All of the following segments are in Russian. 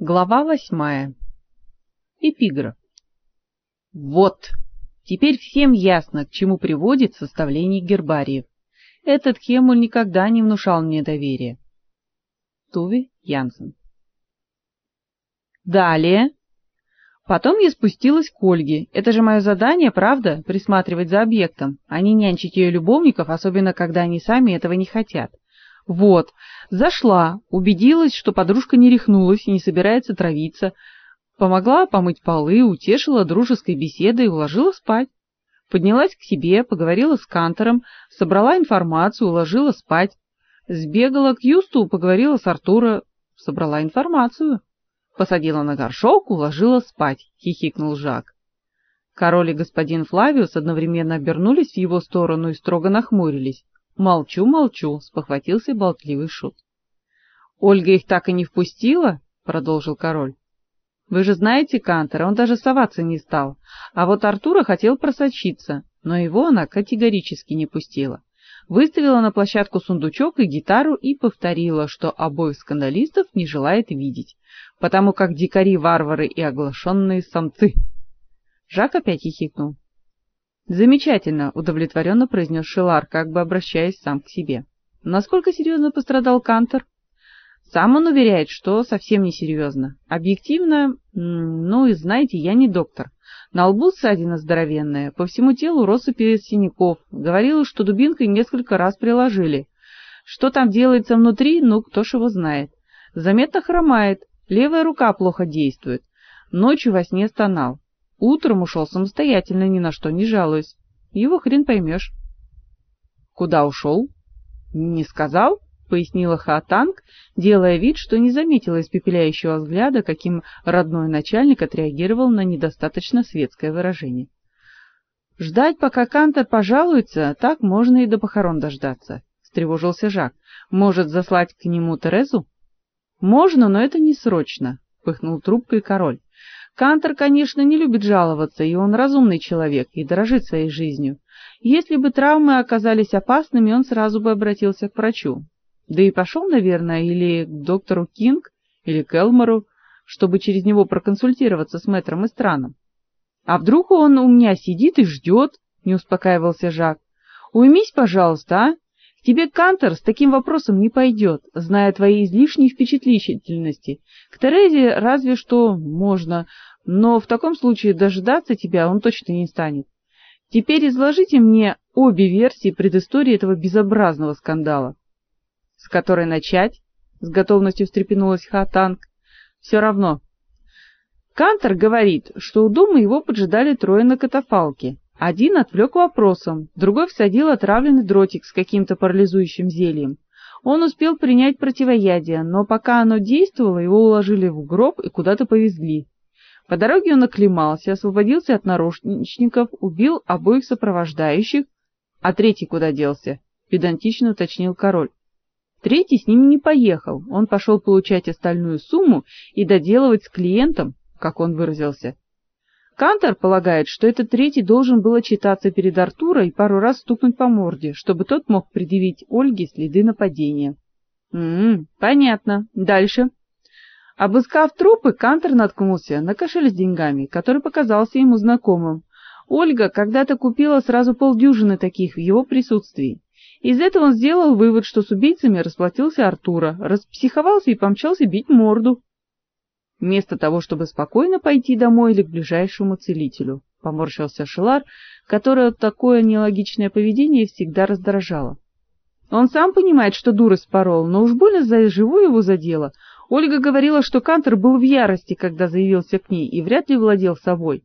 Глава восьмая. Эпиграф. Вот. Теперь всем ясно, к чему приводит составление гербариев. Этот Хемуль никогда не внушал мне доверия. Туви Янсен. Далее. Потом я спустилась к Ольге. Это же мое задание, правда, присматривать за объектом, а не нянчить ее любовников, особенно когда они сами этого не хотят. Вот, зашла, убедилась, что подружка не рехнулась и не собирается травиться, помогла помыть полы, утешила дружеской беседой и уложила спать. Поднялась к себе, поговорила с Кантором, собрала информацию, уложила спать. Сбегала к Юсту, поговорила с Артура, собрала информацию. Посадила на горшок, уложила спать, хихикнул Жак. Король и господин Флавиус одновременно обернулись в его сторону и строго нахмурились. Молчу, молчу, спохватился болтливый шут. Ольга их так и не впустила, продолжил король. Вы же знаете Кантера, он даже соваться не стал. А вот Артура хотел просочиться, но его она категорически не пустила. Выставила на площадку сундучок и гитару и повторила, что обоих скандалистов не желает видеть, потому как дикари варвары и оглашенные самцы. Жак опять хихикнул. Замечательно, удовлетворенно произнес Шилар, как бы обращаясь сам к себе. Насколько серьезно пострадал Кантер? Сам он уверяет, что совсем не серьезно. Объективно, ну и знаете, я не доктор. На лбу ссадина здоровенная, по всему телу россыпи синяков. Говорила, что дубинкой несколько раз приложили. Что там делается внутри, ну кто ж его знает. Заметно хромает, левая рука плохо действует. Ночью во сне стонал. Утром ушел самостоятельно, ни на что не жалуясь. Его хрен поймешь. Куда ушел? Не сказал, пояснила Хатанг, делая вид, что не заметила испепеляющего взгляда, каким родной начальник отреагировал на недостаточно светское выражение. Ждать, пока Кантер пожалуется, так можно и до похорон дождаться, встревожился Жак. Может, заслать к нему Терезу? Можно, но это не срочно, пыхнул трубкой король. Кантер, конечно, не любит жаловаться, и он разумный человек и дорожит своей жизнью. Если бы травмы оказались опасными, он сразу бы обратился к врачу. Да и пошел, наверное, или к доктору Кинг, или к Элмору, чтобы через него проконсультироваться с мэтром и страном. А вдруг он у меня сидит и ждет? не успокаивался Жак. Уймись, пожалуйста, а? К тебе Кантер с таким вопросом не пойдет, зная твои излишние впечатлительности. К Терезе разве что можно, но в таком случае дожидаться тебя он точно не станет. Теперь изложите мне обе версии предыстории этого безобразного скандала. С которой начать? С готовностью встрепенулась Хатанг. Все равно. Кантер говорит, что у дома его поджидали трое на катафалке. Один отвлек вопросом, другой всадил отравленный дротик с каким-то парализующим зельем. Он успел принять противоядие, но пока оно действовало, его уложили в гроб и куда-то повезли. По дороге он оклемался, освободился от наручников, убил обоих сопровождающих, а третий куда делся? педантично уточнил король. Третий с ними не поехал. Он пошел получать остальную сумму и доделывать с клиентом, как он выразился. Кантор полагает, что этот третий должен был отчитаться перед Артура и пару раз стукнуть по морде, чтобы тот мог предъявить Ольге следы нападения. М-м, понятно. Дальше. Обыскав трупы, Кантер наткнулся на кошель с деньгами, который показался ему знакомым. Ольга когда-то купила сразу полдюжины таких в его присутствии. Из этого он сделал вывод, что с убийцами расплатился Артура, распсиховался и помчался бить морду. Вместо того, чтобы спокойно пойти домой или к ближайшему целителю, поморщился Шилар, которого такое нелогичное поведение всегда раздражало. Он сам понимает, что дурость порол, но уж больно за живое его задело. Ольга говорила, что Кантер был в ярости, когда заявился к ней, и вряд ли владел собой.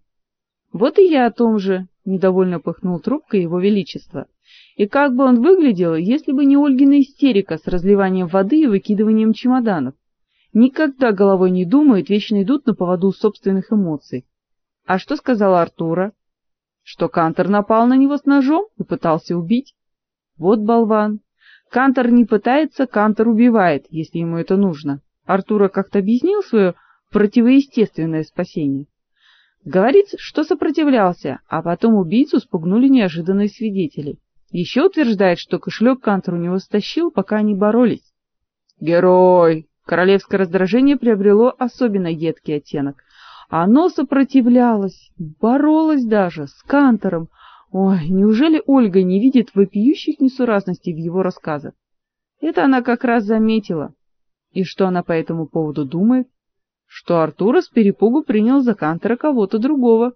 Вот и я о том же, недовольно пыхнул трубкой его величество. И как бы он выглядел, если бы не Ольгина истерика с разливанием воды и выкидыванием чемоданов? Никогда головой не думают, вечно идут на поводу собственных эмоций. А что сказала Артура? Что Кантер напал на него с ножом и пытался убить? Вот болван. Кантер не пытается, Кантер убивает, если ему это нужно. Артура как-то объяснил свое противоестественное спасение. Говорит, что сопротивлялся, а потом убийцу спугнули неожиданные свидетели. Еще утверждает, что кошелек Кантер у него стащил, пока они боролись. Герой, Королевское раздражение приобрело особенно едкий оттенок. Оно сопротивлялось, боролось даже с Кантором. Ой, неужели Ольга не видит вопиющих несуразностей в его рассказах? Это она как раз заметила. И что она по этому поводу думает? Что Артура с перепугу принял за Кантора кого-то другого.